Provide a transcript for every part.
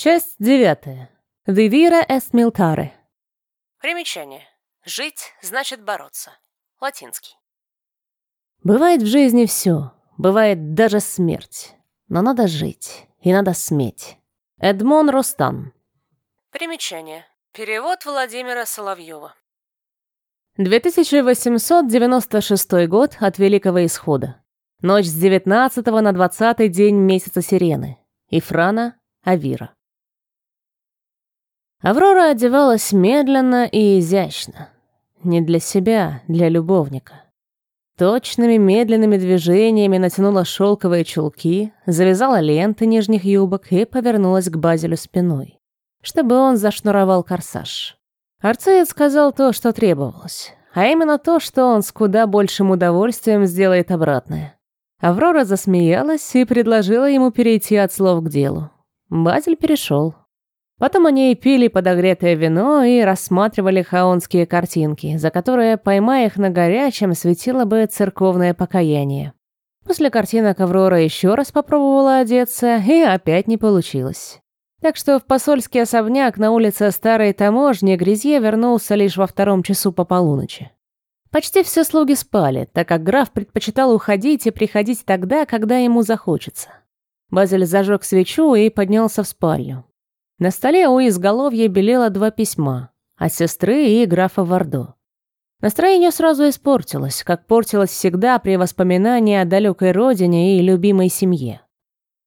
Часть девятая. Вивира эст милтаре. Примечание. Жить значит бороться. Латинский. Бывает в жизни все, бывает даже смерть. Но надо жить, и надо сметь. Эдмон Ростан. Примечание. Перевод Владимира Соловьева. 2896 год от Великого Исхода. Ночь с 19 на 20 день месяца Сирены. Ифрана, Авира. Аврора одевалась медленно и изящно. Не для себя, для любовника. Точными медленными движениями натянула шелковые чулки, завязала ленты нижних юбок и повернулась к Базилю спиной, чтобы он зашнуровал корсаж. Арцеец сказал то, что требовалось, а именно то, что он с куда большим удовольствием сделает обратное. Аврора засмеялась и предложила ему перейти от слов к делу. Базиль перешел. Потом они пили подогретое вино и рассматривали хаонские картинки, за которые, поймая их на горячем, светило бы церковное покаяние. После картинок Аврора еще раз попробовала одеться, и опять не получилось. Так что в посольский особняк на улице Старой Таможни Грязье вернулся лишь во втором часу по полуночи. Почти все слуги спали, так как граф предпочитал уходить и приходить тогда, когда ему захочется. Базель зажег свечу и поднялся в спальню. На столе у изголовья белело два письма от сестры и графа Вардо. Настроение сразу испортилось, как портилось всегда при воспоминании о далекой родине и любимой семье.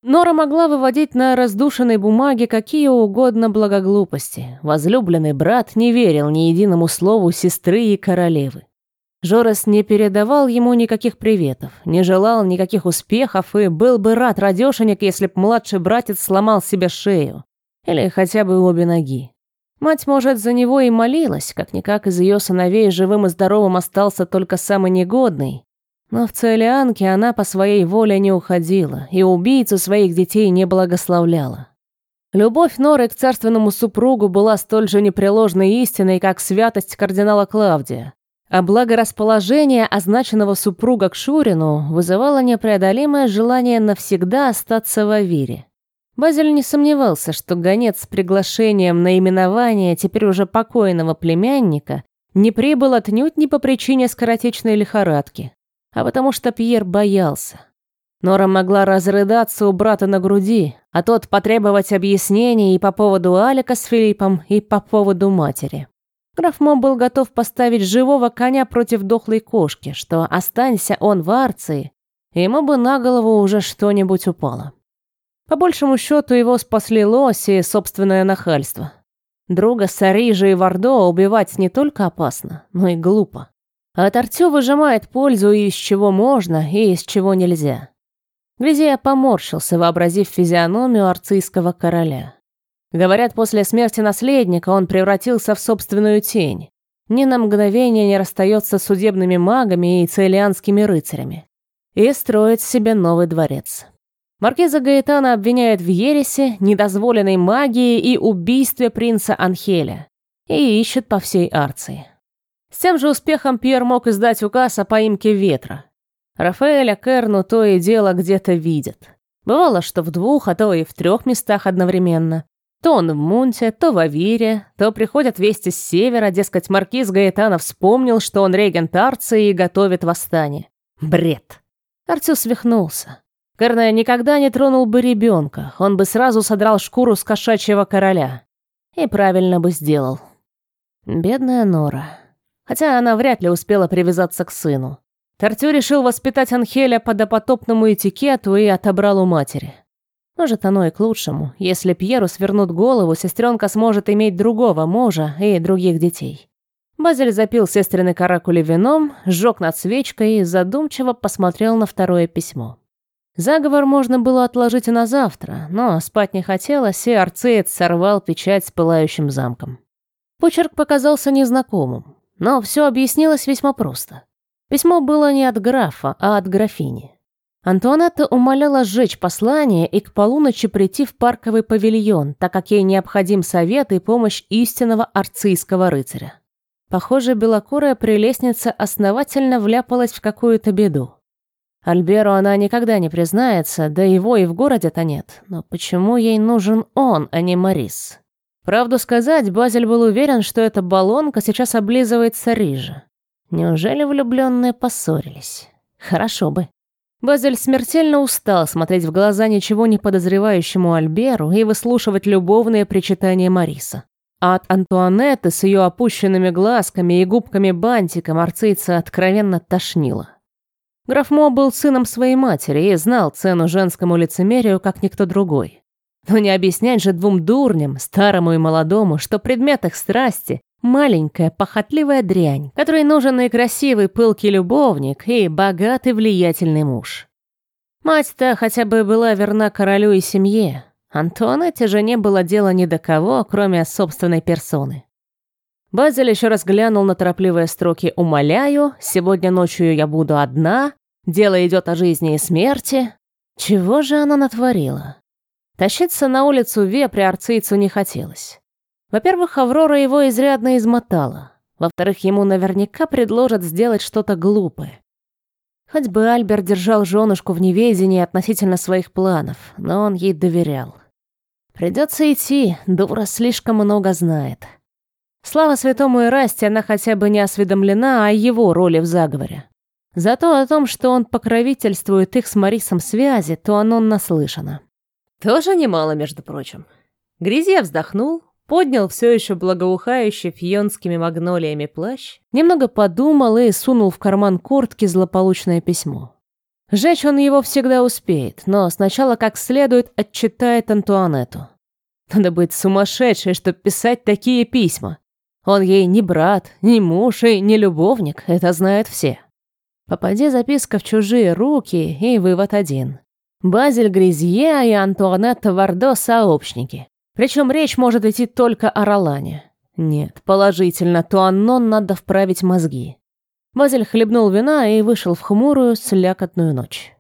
Нора могла выводить на раздушенной бумаге какие угодно благоглупости. Возлюбленный брат не верил ни единому слову сестры и королевы. Жорес не передавал ему никаких приветов, не желал никаких успехов и был бы рад радешенек, если б младший братец сломал себе шею. Или хотя бы обе ноги. Мать, может, за него и молилась, как-никак из ее сыновей живым и здоровым остался только самый негодный. Но в Целианке она по своей воле не уходила и убийцу своих детей не благословляла. Любовь Норы к царственному супругу была столь же непреложной истиной, как святость кардинала Клавдия. А благорасположение означенного супруга к Шурину вызывало непреодолимое желание навсегда остаться в Авире. Базель не сомневался, что гонец с приглашением на именование теперь уже покойного племянника не прибыл отнюдь не по причине скоротечной лихорадки, а потому что Пьер боялся. Нора могла разрыдаться у брата на груди, а тот потребовать объяснений и по поводу Алика с Филиппом, и по поводу матери. Граф Мо был готов поставить живого коня против дохлой кошки, что останься он в Арции, ему бы на голову уже что-нибудь упало. По большему счету его спасли лось и собственное нахальство. Друга Сарижа и Вардо убивать не только опасно, но и глупо. А от Артё выжимает пользу и из чего можно, и из чего нельзя. Грязия поморщился, вообразив физиономию арцийского короля. Говорят, после смерти наследника он превратился в собственную тень. Ни на мгновение не расстается с судебными магами и целианскими рыцарями. И строит себе новый дворец. Маркиза Гаэтана обвиняет в ересе, недозволенной магии и убийстве принца Анхеля. И ищет по всей Арции. С тем же успехом Пьер мог издать указ о поимке ветра. Рафаэля Керну то и дело где-то видят. Бывало, что в двух, а то и в трех местах одновременно. То он в Мунте, то в Авире, то приходят вести с севера, дескать, маркиз Гаэтана вспомнил, что он регент Арции и готовит восстание. Бред. Артюс свихнулся. Керне никогда не тронул бы ребенка, он бы сразу содрал шкуру с кошачьего короля. И правильно бы сделал. Бедная Нора. Хотя она вряд ли успела привязаться к сыну. Тартю решил воспитать Анхеля по допотопному этикету и отобрал у матери. Может, оно и к лучшему. Если Пьеру свернут голову, сестренка сможет иметь другого мужа и других детей. Базель запил сестрины каракули вином, сжег над свечкой и задумчиво посмотрел на второе письмо. Заговор можно было отложить на завтра, но спать не хотелось, и арцеец сорвал печать с пылающим замком. Почерк показался незнакомым, но все объяснилось весьма просто. Письмо было не от графа, а от графини. Антуанетта умоляла сжечь послание и к полуночи прийти в парковый павильон, так как ей необходим совет и помощь истинного арцийского рыцаря. Похоже, белокурая прелестница основательно вляпалась в какую-то беду. Альберу она никогда не признается, да его и в городе-то нет. Но почему ей нужен он, а не Марис? Правду сказать, Базель был уверен, что эта баллонка сейчас облизывается Рижа. Неужели влюбленные поссорились? Хорошо бы. Базель смертельно устал смотреть в глаза ничего не подозревающему Альберу и выслушивать любовные причитания Мариса. А от Антуанетты с ее опущенными глазками и губками-бантиком арцица откровенно тошнило. Граф Мо был сыном своей матери и знал цену женскому лицемерию, как никто другой. Но не объяснять же двум дурням, старому и молодому, что предмет их страсти – маленькая похотливая дрянь, которой нужен и красивый пылкий любовник, и богатый влиятельный муж. Мать-то хотя бы была верна королю и семье. Антуанетте же не было дела ни до кого, кроме собственной персоны. Базиль еще раз глянул на торопливые строки «Умоляю», «Сегодня ночью я буду одна», «Дело идет о жизни и смерти». Чего же она натворила? Тащиться на улицу вепря арцийцу не хотелось. Во-первых, Аврора его изрядно измотала. Во-вторых, ему наверняка предложат сделать что-то глупое. Хоть бы Альберт держал женушку в неведении относительно своих планов, но он ей доверял. Придется идти, дура слишком много знает. Слава святому Ирасте, она хотя бы не осведомлена о его роли в заговоре. Зато о том, что он покровительствует их с Марисом связи, то оно наслышано. Тоже немало, между прочим. Грязье вздохнул, поднял все еще благоухающий фьонскими магнолиями плащ, немного подумал и сунул в карман куртки злополучное письмо. Жечь он его всегда успеет, но сначала как следует отчитает Антуанетту. Надо быть сумасшедшей, чтобы писать такие письма. Он ей не брат, не муж и не любовник, это знают все. Попади записка в чужие руки, и вывод один. Базиль Гризье и Антуанетта Вардо – сообщники. Причем речь может идти только о Ролане. Нет, положительно, то Аннон надо вправить мозги. Базиль хлебнул вина и вышел в хмурую, слякотную ночь.